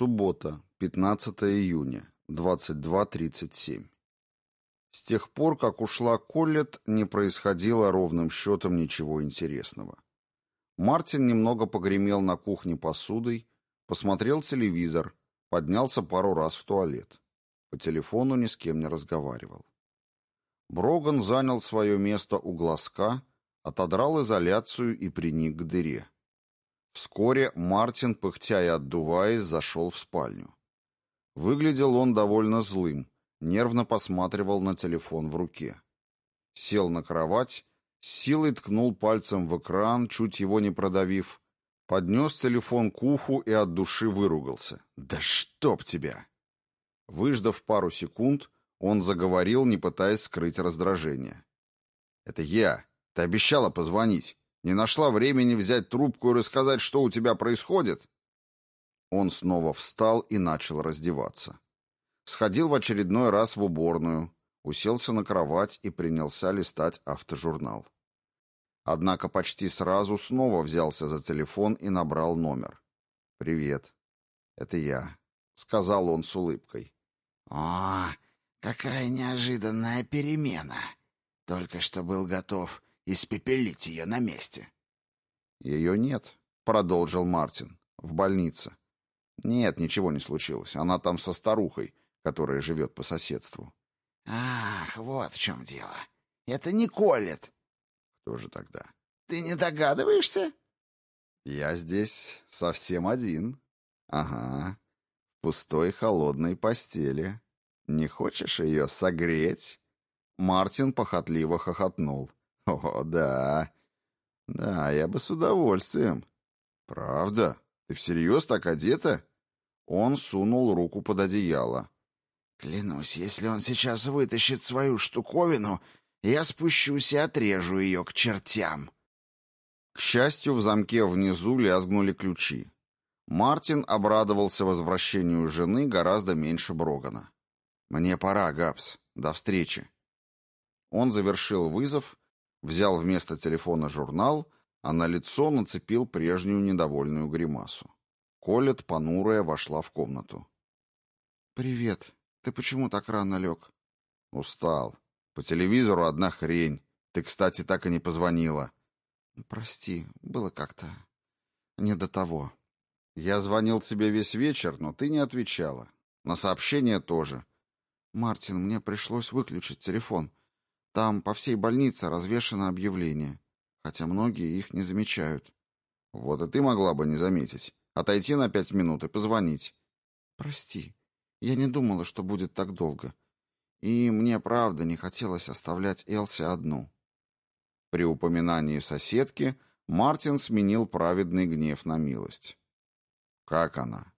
Суббота, 15 июня, 22.37. С тех пор, как ушла Коллет, не происходило ровным счетом ничего интересного. Мартин немного погремел на кухне посудой, посмотрел телевизор, поднялся пару раз в туалет. По телефону ни с кем не разговаривал. Броган занял свое место у глазка, отодрал изоляцию и приник к дыре. Вскоре Мартин, пыхтя и отдуваясь, зашел в спальню. Выглядел он довольно злым, нервно посматривал на телефон в руке. Сел на кровать, с силой ткнул пальцем в экран, чуть его не продавив, поднес телефон к уху и от души выругался. «Да чтоб тебя!» Выждав пару секунд, он заговорил, не пытаясь скрыть раздражение. «Это я. Ты обещала позвонить. Не нашла времени взять трубку и рассказать, что у тебя происходит?» Он снова встал и начал раздеваться. Сходил в очередной раз в уборную, уселся на кровать и принялся листать автожурнал. Однако почти сразу снова взялся за телефон и набрал номер. «Привет. Это я», — сказал он с улыбкой. «О, какая неожиданная перемена! Только что был готов испепелить ее на месте». «Ее нет», — продолжил Мартин, — «в больнице». «Нет, ничего не случилось. Она там со старухой, которая живет по соседству». «Ах, вот в чем дело. Это не колет». «Кто же тогда?» «Ты не догадываешься?» «Я здесь совсем один. Ага, в пустой холодной постели. Не хочешь ее согреть?» Мартин похотливо хохотнул. «О, да. Да, я бы с удовольствием». «Правда? Ты всерьез так одета?» Он сунул руку под одеяло. «Клянусь, если он сейчас вытащит свою штуковину, я спущусь и отрежу ее к чертям». К счастью, в замке внизу лязгнули ключи. Мартин обрадовался возвращению жены гораздо меньше Брогана. «Мне пора, Габс. До встречи». Он завершил вызов Взял вместо телефона журнал, а на лицо нацепил прежнюю недовольную гримасу. Колет, понурая, вошла в комнату. «Привет. Ты почему так рано лег?» «Устал. По телевизору одна хрень. Ты, кстати, так и не позвонила». «Прости, было как-то не до того». «Я звонил тебе весь вечер, но ты не отвечала. На сообщение тоже». «Мартин, мне пришлось выключить телефон. Там по всей больнице развешано объявление, хотя многие их не замечают. Вот и ты могла бы не заметить. Отойти на пять минут и позвонить. Прости, я не думала, что будет так долго. И мне правда не хотелось оставлять Элси одну. При упоминании соседки Мартин сменил праведный гнев на милость. «Как она?»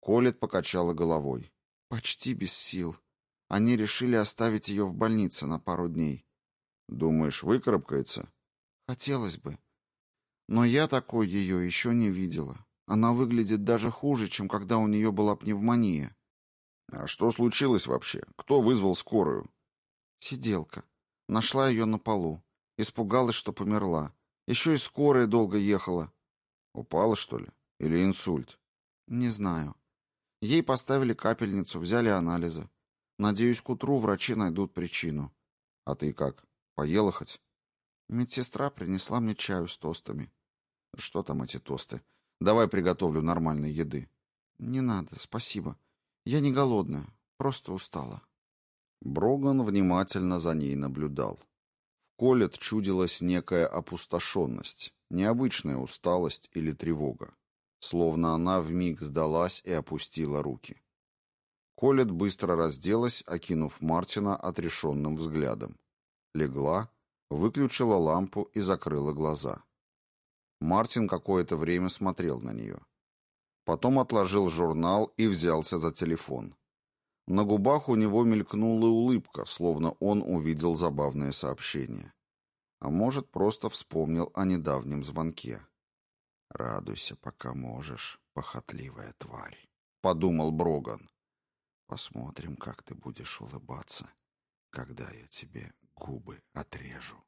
Колет покачала головой. «Почти без сил. Они решили оставить ее в больнице на пару дней. Думаешь, выкарабкается? Хотелось бы. Но я такой ее еще не видела. Она выглядит даже хуже, чем когда у нее была пневмония. А что случилось вообще? Кто вызвал скорую? Сиделка. Нашла ее на полу. Испугалась, что померла. Еще и скорая долго ехала. Упала, что ли? Или инсульт? Не знаю. Ей поставили капельницу, взяли анализы. Надеюсь, к утру врачи найдут причину. А ты как? Поела хоть? Медсестра принесла мне чаю с тостами. Что там эти тосты? Давай приготовлю нормальной еды. Не надо, спасибо. Я не голодная, просто устала. Броган внимательно за ней наблюдал. В Колет чудилась некая опустошенность, необычная усталость или тревога. Словно она вмиг сдалась и опустила руки. Колет быстро разделась, окинув Мартина отрешенным взглядом. Легла, выключила лампу и закрыла глаза. Мартин какое-то время смотрел на нее. Потом отложил журнал и взялся за телефон. На губах у него мелькнула улыбка, словно он увидел забавное сообщение. А может, просто вспомнил о недавнем звонке. «Радуйся, пока можешь, похотливая тварь», — подумал Броган. Посмотрим, как ты будешь улыбаться, когда я тебе губы отрежу.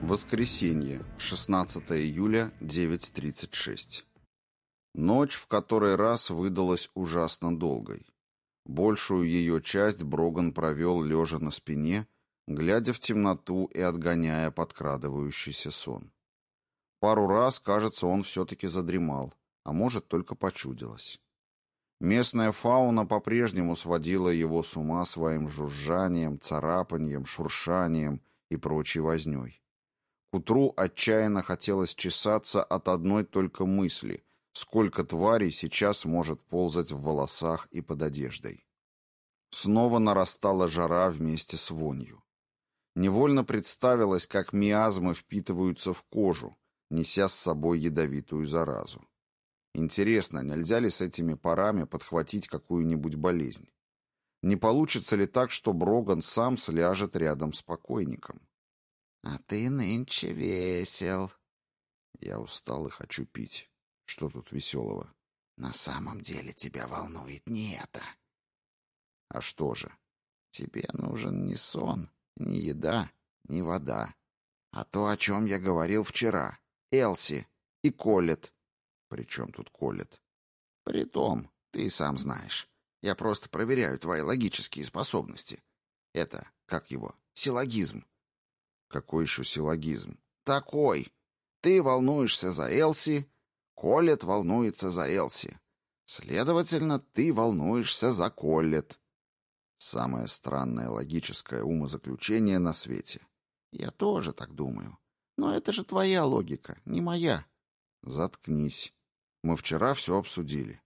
Воскресенье, 16 июля, 9.36. Ночь в который раз выдалась ужасно долгой. Большую ее часть Броган провел лежа на спине, глядя в темноту и отгоняя подкрадывающийся сон. Пару раз, кажется, он все-таки задремал, а может, только почудилось. Местная фауна по-прежнему сводила его с ума своим жужжанием, царапанием, шуршанием и прочей возней. К утру отчаянно хотелось чесаться от одной только мысли, сколько тварей сейчас может ползать в волосах и под одеждой. Снова нарастала жара вместе с вонью. Невольно представилось, как миазмы впитываются в кожу, неся с собой ядовитую заразу. Интересно, нельзя ли с этими парами подхватить какую-нибудь болезнь? Не получится ли так, что Броган сам сляжет рядом с покойником? «А ты нынче весел». Я устал и хочу пить. Что тут веселого? На самом деле тебя волнует не это. А что же? Тебе нужен не сон, не еда, не вода, а то, о чем я говорил вчера. Элси и Колет. При чем тут Колет? Притом, ты сам знаешь. Я просто проверяю твои логические способности. Это, как его, силлогизм. Какой еще силлогизм? Такой. Ты волнуешься за Элси, Колет волнуется за Элси. Следовательно, ты волнуешься за Колет. Самое странное логическое умозаключение на свете. Я тоже так думаю. Но это же твоя логика, не моя. Заткнись. Мы вчера все обсудили.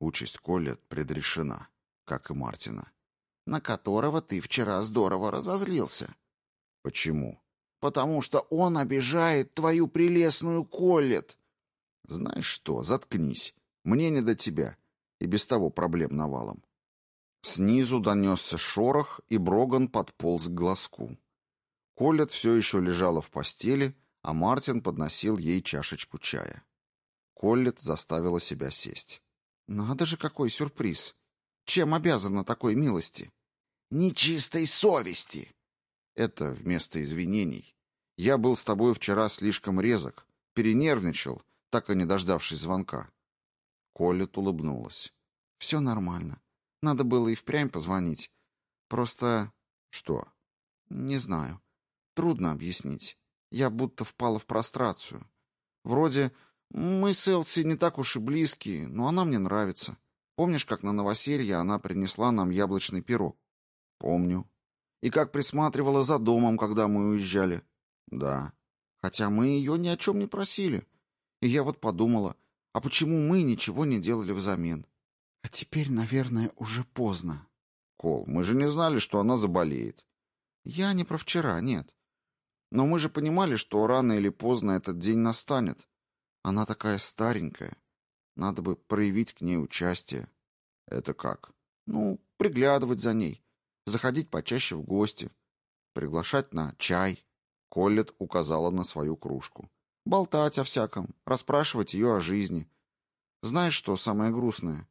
Участь Колет предрешена, как и Мартина. На которого ты вчера здорово разозлился. Почему? Потому что он обижает твою прелестную Колет. Знаешь что, заткнись. Мне не до тебя. И без того проблем навалом. Снизу донесся шорох, и Броган подполз к глазку. Колет все еще лежала в постели, а Мартин подносил ей чашечку чая. Коллет заставила себя сесть. «Надо же, какой сюрприз! Чем обязана такой милости?» «Нечистой совести!» «Это вместо извинений. Я был с тобой вчера слишком резок, перенервничал, так и не дождавшись звонка. Коллет улыбнулась. «Все нормально. Надо было и впрямь позвонить. Просто...» «Что?» «Не знаю. Трудно объяснить. Я будто впала в прострацию. Вроде мы с Элси не так уж и близкие, но она мне нравится. Помнишь, как на новоселье она принесла нам яблочный пирог?» «Помню». «И как присматривала за домом, когда мы уезжали?» «Да». «Хотя мы ее ни о чем не просили. И я вот подумала, а почему мы ничего не делали взамен? А теперь, наверное, уже поздно. Кол, мы же не знали, что она заболеет. Я не про вчера, нет. Но мы же понимали, что рано или поздно этот день настанет. Она такая старенькая. Надо бы проявить к ней участие. Это как? Ну, приглядывать за ней. Заходить почаще в гости. Приглашать на чай. Коллет указала на свою кружку болтать о всяком, расспрашивать ее о жизни. Знаешь, что самое грустное?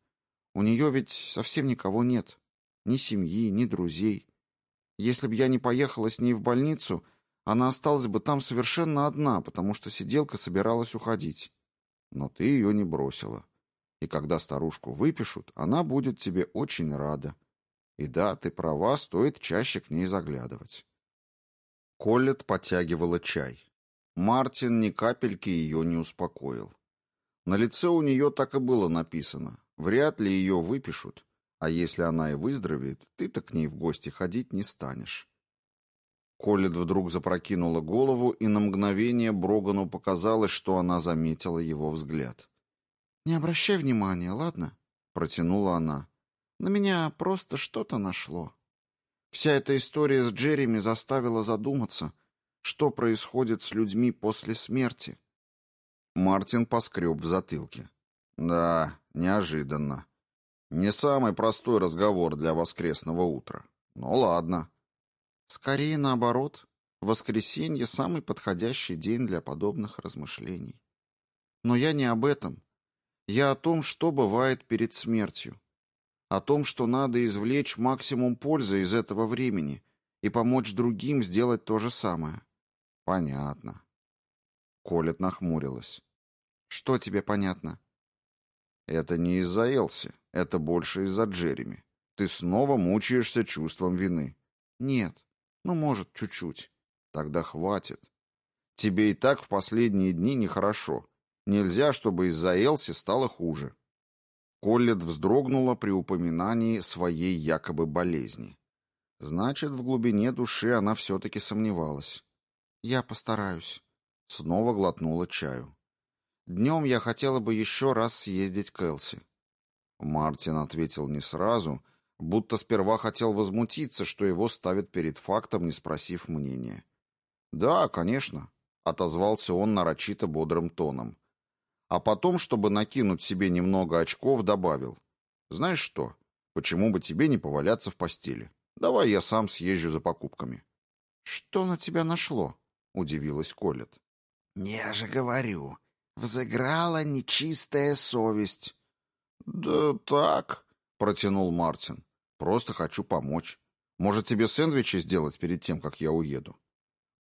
У нее ведь совсем никого нет. Ни семьи, ни друзей. Если бы я не поехала с ней в больницу, она осталась бы там совершенно одна, потому что сиделка собиралась уходить. Но ты ее не бросила. И когда старушку выпишут, она будет тебе очень рада. И да, ты права, стоит чаще к ней заглядывать. Коллет потягивала чай. Мартин ни капельки ее не успокоил. На лице у нее так и было написано. Вряд ли ее выпишут, а если она и выздоровеет, ты-то к ней в гости ходить не станешь. Коллет вдруг запрокинула голову, и на мгновение Брогану показалось, что она заметила его взгляд. «Не обращай внимания, ладно?» — протянула она. «На меня просто что-то нашло. Вся эта история с Джереми заставила задуматься — что происходит с людьми после смерти. Мартин поскреб в затылке. Да, неожиданно. Не самый простой разговор для воскресного утра. Ну ладно. Скорее наоборот. Воскресенье — самый подходящий день для подобных размышлений. Но я не об этом. Я о том, что бывает перед смертью. О том, что надо извлечь максимум пользы из этого времени и помочь другим сделать то же самое. Понятно. Колет нахмурилась. Что тебе понятно? Это не из-за Элси, это больше из-за Джереми. Ты снова мучаешься чувством вины. Нет. Ну, может, чуть-чуть. Тогда хватит. Тебе и так в последние дни нехорошо. Нельзя, чтобы из-за Элси стало хуже. Коллет вздрогнула при упоминании своей якобы болезни. Значит, в глубине души она все-таки сомневалась. «Я постараюсь». Снова глотнула чаю. «Днем я хотела бы еще раз съездить к Элси». Мартин ответил не сразу, будто сперва хотел возмутиться, что его ставят перед фактом, не спросив мнения. «Да, конечно», — отозвался он нарочито бодрым тоном. А потом, чтобы накинуть себе немного очков, добавил. «Знаешь что, почему бы тебе не поваляться в постели? Давай я сам съезжу за покупками». «Что на тебя нашло?» — удивилась Колет. «Я же говорю, взыграла нечистая совесть». «Да так», — протянул Мартин. «Просто хочу помочь. Может, тебе сэндвичи сделать перед тем, как я уеду?»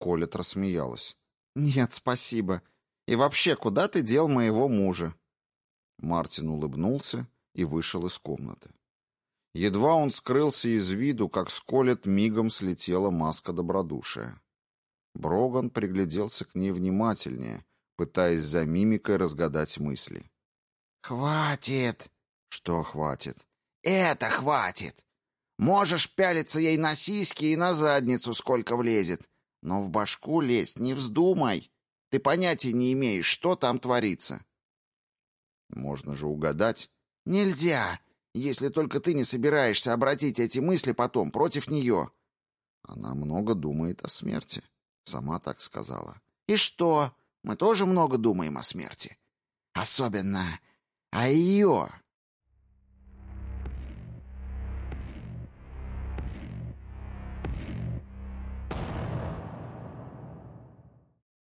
Колет рассмеялась. «Нет, спасибо. И вообще, куда ты дел моего мужа?» Мартин улыбнулся и вышел из комнаты. Едва он скрылся из виду, как с Колет мигом слетела маска добродушия. Броган пригляделся к ней внимательнее, пытаясь за мимикой разгадать мысли. «Хватит!» «Что хватит?» «Это хватит! Можешь пялиться ей на сиськи и на задницу, сколько влезет, но в башку лезть не вздумай. Ты понятия не имеешь, что там творится». «Можно же угадать». «Нельзя, если только ты не собираешься обратить эти мысли потом против нее». Она много думает о смерти. Сама так сказала. «И что? Мы тоже много думаем о смерти. Особенно о ее».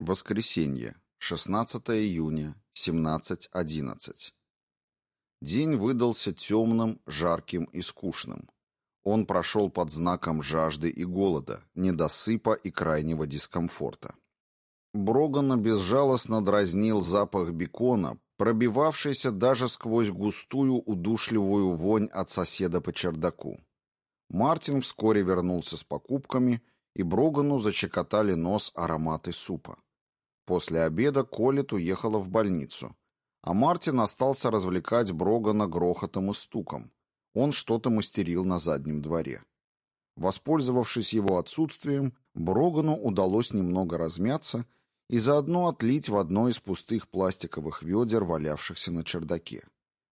Воскресенье, 16 июня, 17.11. День выдался темным, жарким и скучным. Он прошел под знаком жажды и голода, недосыпа и крайнего дискомфорта. Брогана безжалостно дразнил запах бекона, пробивавшийся даже сквозь густую удушливую вонь от соседа по чердаку. Мартин вскоре вернулся с покупками, и Брогану зачекотали нос ароматы супа. После обеда Колет уехала в больницу, а Мартин остался развлекать Брогана грохотом и стуком. Он что-то мастерил на заднем дворе. Воспользовавшись его отсутствием, Брогану удалось немного размяться и заодно отлить в одно из пустых пластиковых ведер, валявшихся на чердаке.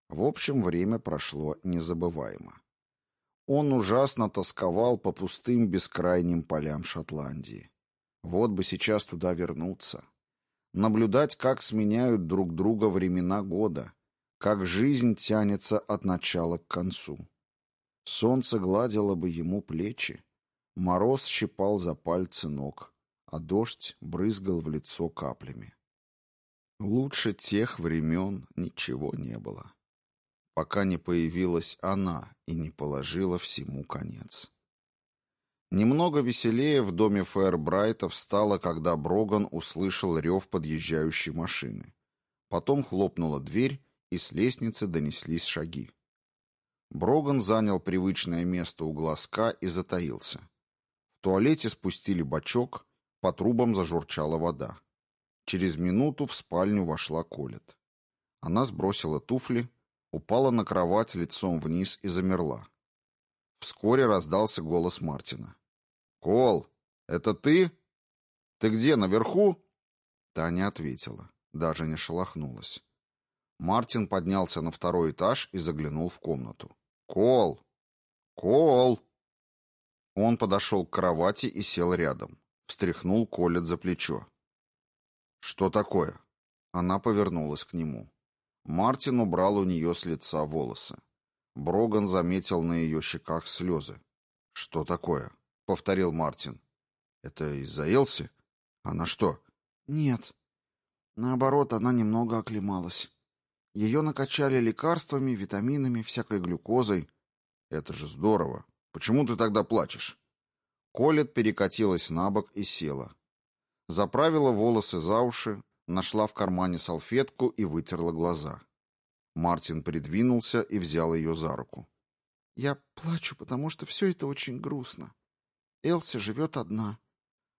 В общем, время прошло незабываемо. Он ужасно тосковал по пустым бескрайним полям Шотландии. Вот бы сейчас туда вернуться наблюдать, как сменяют друг друга времена года, как жизнь тянется от начала к концу. Солнце гладило бы ему плечи, мороз щипал за пальцы ног, а дождь брызгал в лицо каплями. Лучше тех времен ничего не было, пока не появилась она и не положила всему конец. Немного веселее в доме Фэрбрайтов стало, когда Броган услышал рев подъезжающей машины. Потом хлопнула дверь, и с лестницы донеслись шаги. Броган занял привычное место у глазка и затаился. В туалете спустили бачок, по трубам зажурчала вода. Через минуту в спальню вошла Колет. Она сбросила туфли, упала на кровать лицом вниз и замерла. Вскоре раздался голос Мартина. «Кол, это ты? Ты где, наверху?» Та не ответила, даже не шелохнулась. Мартин поднялся на второй этаж и заглянул в комнату. «Кол! Кол!» Он подошел к кровати и сел рядом. Встряхнул Колет за плечо. «Что такое?» Она повернулась к нему. Мартин убрал у нее с лица волосы. Броган заметил на ее щеках слезы. «Что такое?» — повторил Мартин. «Это из-за Элси? Она что?» «Нет. Наоборот, она немного оклемалась. Ее накачали лекарствами, витаминами, всякой глюкозой». «Это же здорово. Почему ты тогда плачешь?» Колет перекатилась на бок и села. Заправила волосы за уши, нашла в кармане салфетку и вытерла глаза. Мартин придвинулся и взял ее за руку. «Я плачу, потому что все это очень грустно. Элси живет одна.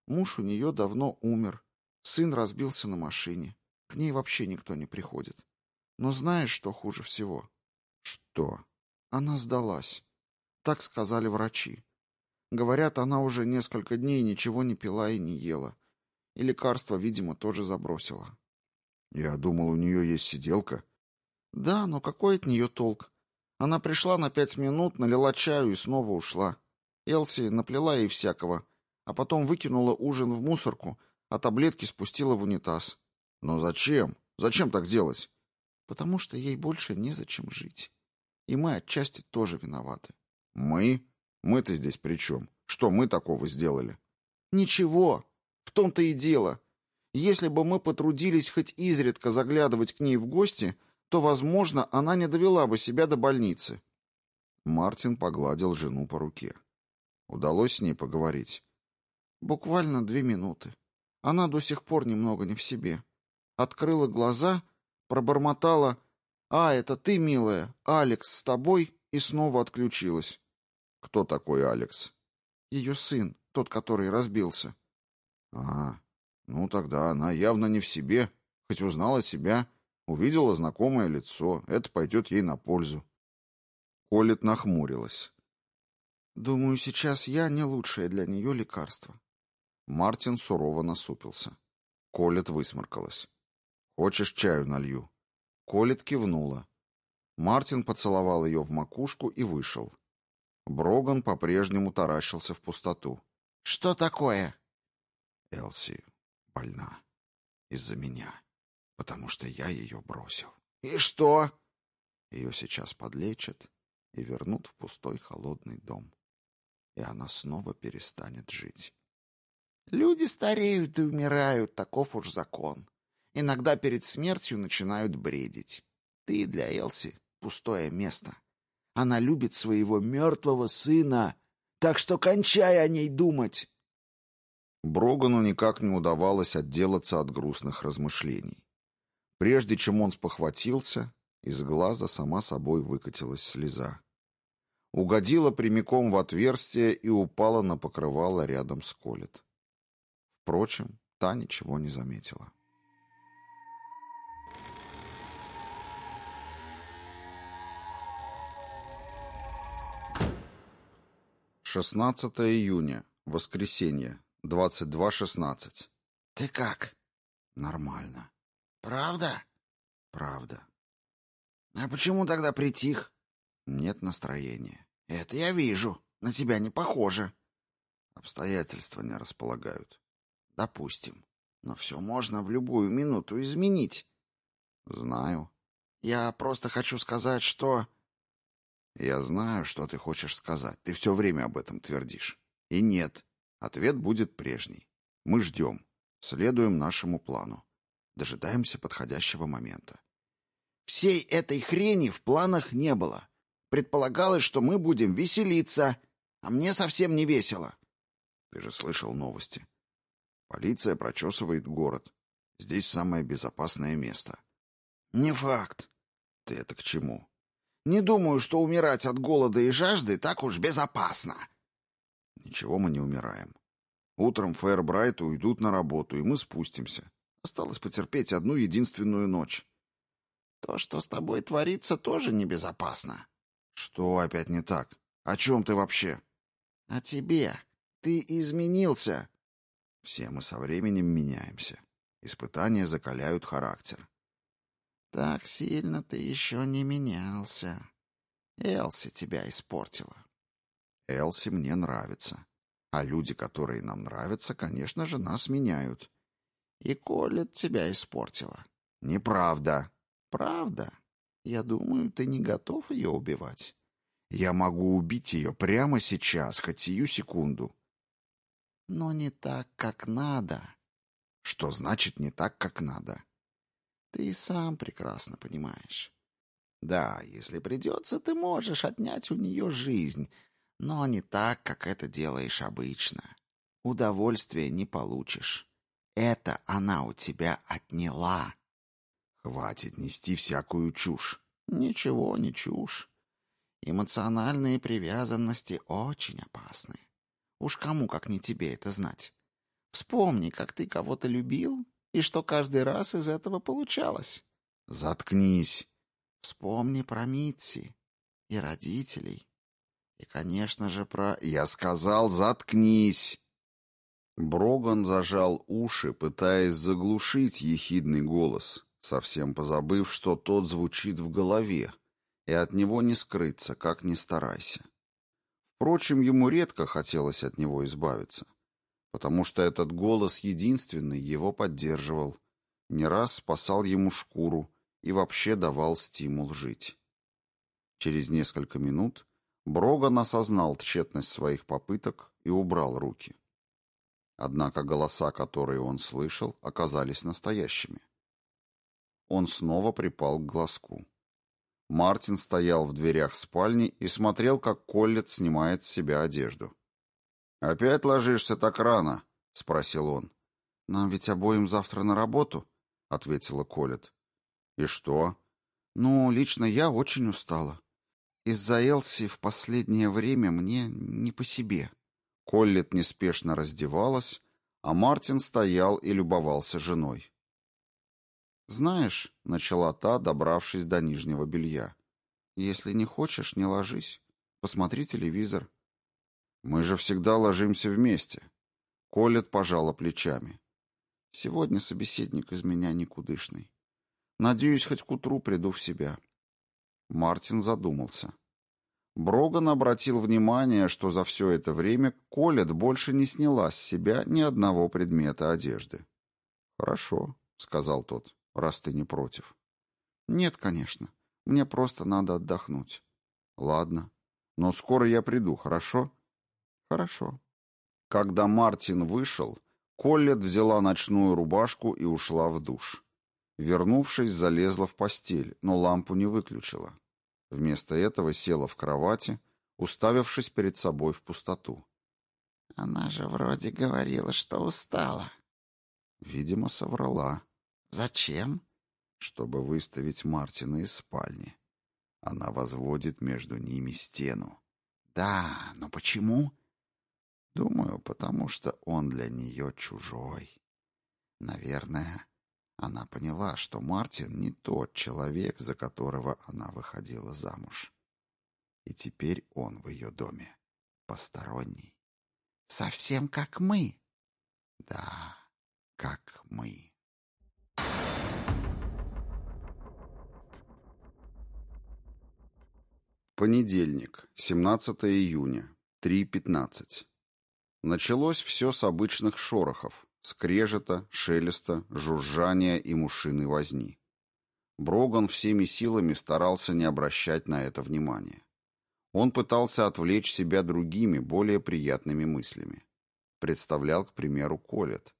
Муж у нее давно умер. Сын разбился на машине. К ней вообще никто не приходит. Но знаешь, что хуже всего? Что? Она сдалась. Так сказали врачи. Говорят, она уже несколько дней ничего не пила и не ела. И лекарства, видимо, тоже забросила. Я думал, у нее есть сиделка. Да, но какой от нее толк? Она пришла на пять минут, налила чаю и снова ушла. Элси наплела ей всякого, а потом выкинула ужин в мусорку, а таблетки спустила в унитаз. Но зачем? Зачем так делать? Потому что ей больше незачем жить. И мы отчасти тоже виноваты. Мы? Мы-то здесь при чем? Что мы такого сделали? Ничего. В том-то и дело. Если бы мы потрудились хоть изредка заглядывать к ней в гости, то, возможно, она не довела бы себя до больницы. Мартин погладил жену по руке. Удалось с ней поговорить? Буквально две минуты. Она до сих пор немного не в себе. Открыла глаза, пробормотала «А, это ты, милая, Алекс с тобой?» и снова отключилась. Кто такой Алекс? Ее сын, тот, который разбился. А, ну тогда она явно не в себе, хоть узнала себя, увидела знакомое лицо, это пойдет ей на пользу. Колет нахмурилась. Думаю, сейчас я не лучшее для нее лекарство. Мартин сурово насупился. Колет высморкалась. «Хочешь, чаю налью?» Колет кивнула. Мартин поцеловал ее в макушку и вышел. Броган по-прежнему таращился в пустоту. «Что такое?» «Элси больна. Из-за меня. Потому что я ее бросил». «И что?» «Ее сейчас подлечат и вернут в пустой холодный дом. И она снова перестанет жить». «Люди стареют и умирают, таков уж закон. Иногда перед смертью начинают бредить. Ты для Элси пустое место». Она любит своего мертвого сына, так что кончай о ней думать. Брогану никак не удавалось отделаться от грустных размышлений. Прежде чем он спохватился, из глаза сама собой выкатилась слеза. Угодила прямиком в отверстие и упала на покрывало рядом с Колет. Впрочем, та ничего не заметила. 16 июня, воскресенье, 22.16. Ты как? Нормально. Правда? Правда. А почему тогда притих? Нет настроения. Это я вижу. На тебя не похоже. Обстоятельства не располагают. Допустим. Но все можно в любую минуту изменить. Знаю. Я просто хочу сказать, что... Я знаю, что ты хочешь сказать. Ты все время об этом твердишь. И нет. Ответ будет прежний. Мы ждем. Следуем нашему плану. Дожидаемся подходящего момента. Всей этой хрени в планах не было. Предполагалось, что мы будем веселиться, а мне совсем не весело. Ты же слышал новости. Полиция прочесывает город. Здесь самое безопасное место. Не факт. Ты это к чему? Не думаю, что умирать от голода и жажды так уж безопасно. Ничего мы не умираем. Утром Фэрбрайт уйдут на работу, и мы спустимся. Осталось потерпеть одну единственную ночь. То, что с тобой творится, тоже небезопасно. Что опять не так? О чем ты вообще? О тебе. Ты изменился. Все мы со временем меняемся. Испытания закаляют характер. Так сильно ты еще не менялся. Элси тебя испортила. Элси мне нравится. А люди, которые нам нравятся, конечно же, нас меняют. И Колет тебя испортила. Неправда. Правда? Я думаю, ты не готов ее убивать. Я могу убить ее прямо сейчас, хоть сию секунду. Но не так, как надо. Что значит не так, как надо? Ты и сам прекрасно понимаешь. Да, если придется, ты можешь отнять у нее жизнь, но не так, как это делаешь обычно. Удовольствия не получишь. Это она у тебя отняла. Хватит нести всякую чушь. Ничего не чушь. Эмоциональные привязанности очень опасны. Уж кому, как не тебе, это знать. Вспомни, как ты кого-то любил, и что каждый раз из этого получалось. Заткнись. Вспомни про Митси и родителей. И, конечно же, про... Я сказал, заткнись. Броган зажал уши, пытаясь заглушить ехидный голос, совсем позабыв, что тот звучит в голове, и от него не скрыться, как ни старайся. Впрочем, ему редко хотелось от него избавиться, потому что этот голос единственный его поддерживал, не раз спасал ему шкуру и вообще давал стимул жить. Через несколько минут Броган осознал тщетность своих попыток и убрал руки. Однако голоса, которые он слышал, оказались настоящими. Он снова припал к глазку. Мартин стоял в дверях спальни и смотрел, как Коллет снимает с себя одежду. «Опять ложишься так рано?» — спросил он. «Нам ведь обоим завтра на работу», — ответила Коллет. «И что?» «Ну, лично я очень устала. Из-за Элси в последнее время мне не по себе». Коллет неспешно раздевалась, а Мартин стоял и любовался женой. «Знаешь», — начала та, добравшись до нижнего белья, — «если не хочешь, не ложись. Посмотри телевизор». «Мы же всегда ложимся вместе». Колет пожала плечами. «Сегодня собеседник из меня никудышный. Надеюсь, хоть к утру приду в себя». Мартин задумался. Броган обратил внимание, что за все это время Колет больше не сняла с себя ни одного предмета одежды. «Хорошо», — сказал тот раз ты не против. Нет, конечно. Мне просто надо отдохнуть. Ладно. Но скоро я приду, хорошо? Хорошо. Когда Мартин вышел, Коллет взяла ночную рубашку и ушла в душ. Вернувшись, залезла в постель, но лампу не выключила. Вместо этого села в кровати, уставившись перед собой в пустоту. Она же вроде говорила, что устала. Видимо, соврала. Зачем? Чтобы выставить Мартина из спальни. Она возводит между ними стену. Да, но почему? Думаю, потому что он для нее чужой. Наверное, она поняла, что Мартин не тот человек, за которого она выходила замуж. И теперь он в ее доме. Посторонний. Совсем как мы. Да, как мы. Понедельник, 17 июня, 3.15. Началось все с обычных шорохов, скрежета, шелеста, жужжания и мушиной возни. Броган всеми силами старался не обращать на это внимания. Он пытался отвлечь себя другими, более приятными мыслями. Представлял, к примеру, Колет.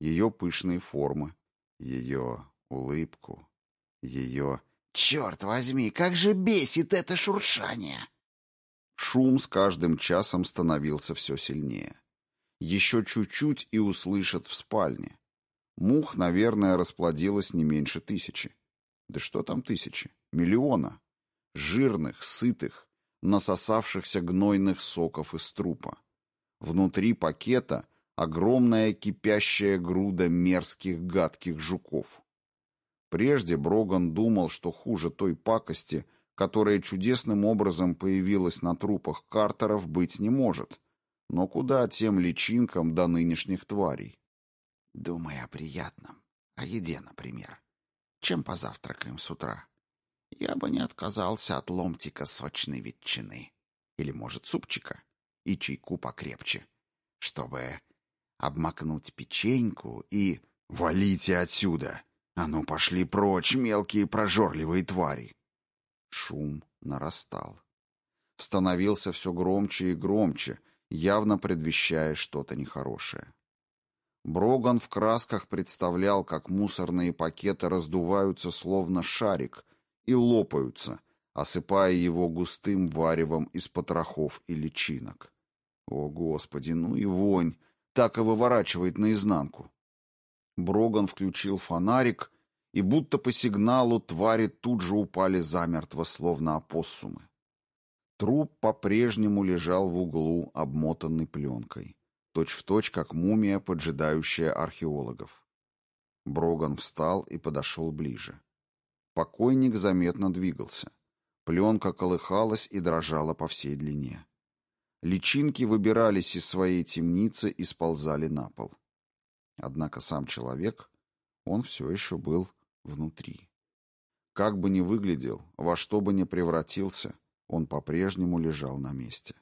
Ее пышные формы, ее улыбку, ее Черт возьми, как же бесит это шуршание! Шум с каждым часом становился все сильнее. Еще чуть-чуть и услышат в спальне. Мух, наверное, расплодилось не меньше тысячи. Да что там тысячи? Миллиона. Жирных, сытых, насосавшихся гнойных соков из трупа. Внутри пакета огромная кипящая груда мерзких гадких жуков. Прежде Броган думал, что хуже той пакости, которая чудесным образом появилась на трупах Картеров, быть не может. Но куда тем личинкам до нынешних тварей? Думай о приятном, о еде, например. Чем позавтракаем с утра? Я бы не отказался от ломтика сочной ветчины. Или, может, супчика и чайку покрепче, чтобы обмакнуть печеньку и... «Валите отсюда!» «А ну, пошли прочь, мелкие прожорливые твари!» Шум нарастал. Становился все громче и громче, явно предвещая что-то нехорошее. Броган в красках представлял, как мусорные пакеты раздуваются словно шарик и лопаются, осыпая его густым варевом из потрохов и личинок. О, Господи, ну и вонь! Так и выворачивает наизнанку. Броган включил фонарик, и будто по сигналу твари тут же упали замертво, словно опоссумы. Труп по-прежнему лежал в углу, обмотанный пленкой, точь-в-точь, точь, как мумия, поджидающая археологов. Броган встал и подошел ближе. Покойник заметно двигался. Пленка колыхалась и дрожала по всей длине. Личинки выбирались из своей темницы и сползали на пол. Однако сам человек, он все еще был внутри. Как бы ни выглядел, во что бы ни превратился, он по-прежнему лежал на месте.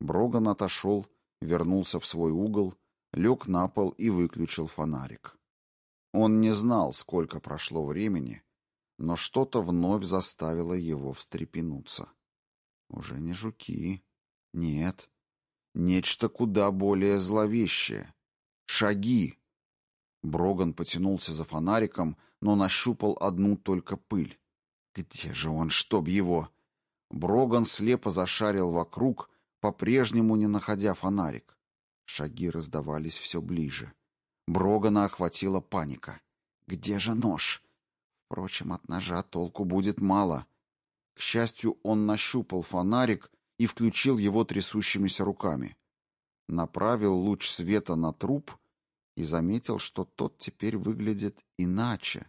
Броган отошел, вернулся в свой угол, лег на пол и выключил фонарик. Он не знал, сколько прошло времени, но что-то вновь заставило его встрепенуться. Уже не жуки. Нет. Нечто куда более зловещее. Шаги. Броган потянулся за фонариком, но нащупал одну только пыль. Где же он, чтоб его? Броган слепо зашарил вокруг, по-прежнему не находя фонарик. Шаги раздавались все ближе. Брогана охватила паника. Где же нож? Впрочем, от ножа толку будет мало. К счастью, он нащупал фонарик и включил его трясущимися руками. Направил луч света на труп и заметил, что тот теперь выглядит иначе.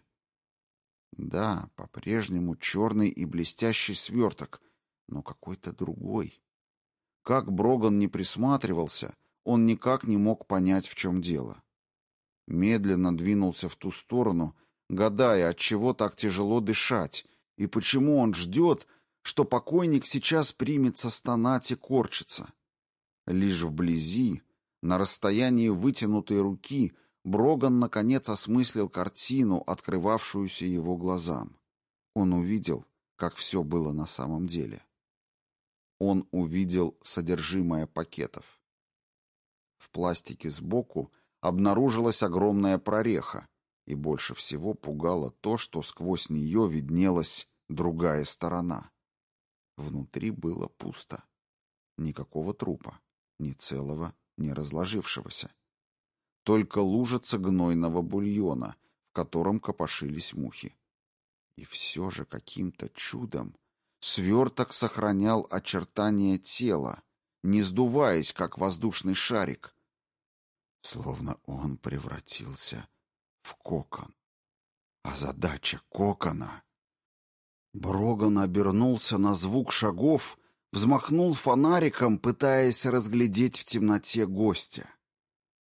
Да, по-прежнему черный и блестящий сверток, но какой-то другой. Как Броган не присматривался, он никак не мог понять, в чем дело. Медленно двинулся в ту сторону, гадая, от чего так тяжело дышать, и почему он ждет, что покойник сейчас примется стонать и корчиться. Лишь вблизи, на расстоянии вытянутой руки, Броган наконец осмыслил картину, открывавшуюся его глазам. Он увидел, как все было на самом деле. Он увидел содержимое пакетов. В пластике сбоку обнаружилась огромная прореха, и больше всего пугало то, что сквозь нее виднелась другая сторона. Внутри было пусто. Никакого трупа, ни целого, ни разложившегося. Только лужица гнойного бульона, в котором копошились мухи. И все же каким-то чудом сверток сохранял очертания тела, не сдуваясь, как воздушный шарик, словно он превратился в кокон. А задача кокона... Броган обернулся на звук шагов, взмахнул фонариком, пытаясь разглядеть в темноте гостя.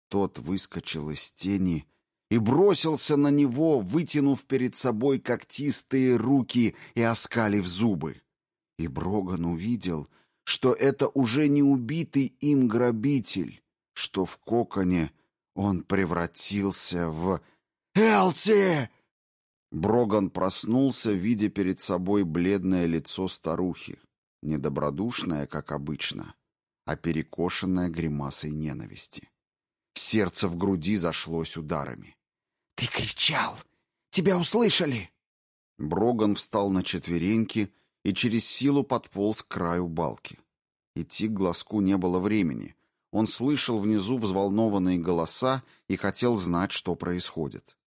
Тот выскочил из тени и бросился на него, вытянув перед собой когтистые руки и оскалив зубы. И Броган увидел, что это уже не убитый им грабитель, что в коконе он превратился в «Элси!» Броган проснулся, видя перед собой бледное лицо старухи, недобродушное, как обычно, а перекошенное гримасой ненависти. Сердце в груди зашлось ударами. «Ты кричал! Тебя услышали!» Броган встал на четвереньки и через силу подполз к краю балки. Идти к глазку не было времени. Он слышал внизу взволнованные голоса и хотел знать, что происходит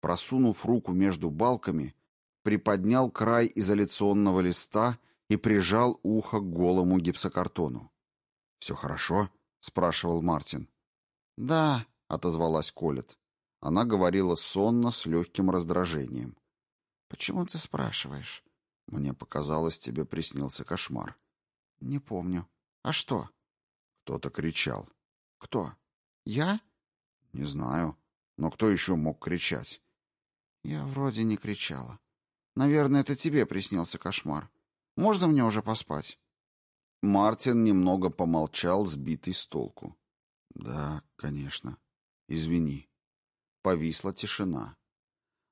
просунув руку между балками, приподнял край изоляционного листа и прижал ухо к голому гипсокартону. «Все хорошо?» — спрашивал Мартин. «Да», — отозвалась Колет. Она говорила сонно, с легким раздражением. «Почему ты спрашиваешь?» «Мне показалось, тебе приснился кошмар». «Не помню. А что?» Кто-то кричал. «Кто? Я?» «Не знаю. Но кто еще мог кричать? Я вроде не кричала. Наверное, это тебе приснился кошмар. Можно мне уже поспать? Мартин немного помолчал, сбитый с толку. Да, конечно. Извини. Повисла тишина.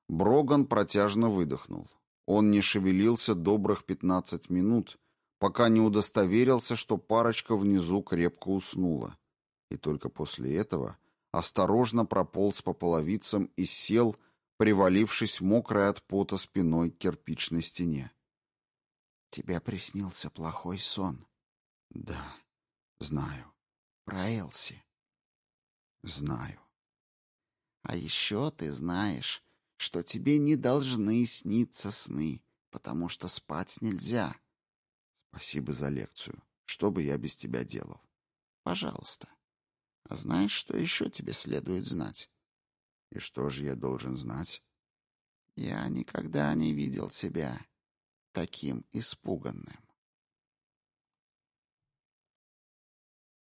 Броган протяжно выдохнул. Он не шевелился добрых пятнадцать минут, пока не удостоверился, что парочка внизу крепко уснула. И только после этого осторожно прополз по половицам и сел, привалившись мокрой от пота спиной к кирпичной стене. «Тебе приснился плохой сон?» «Да, знаю. Про Элси?» «Знаю». А еще ты знаешь, что тебе не должны сниться сны, потому что спать нельзя. Спасибо за лекцию. Что бы я без тебя делал? Пожалуйста. А знаешь, что еще тебе следует знать? И что же я должен знать? Я никогда не видел тебя таким испуганным.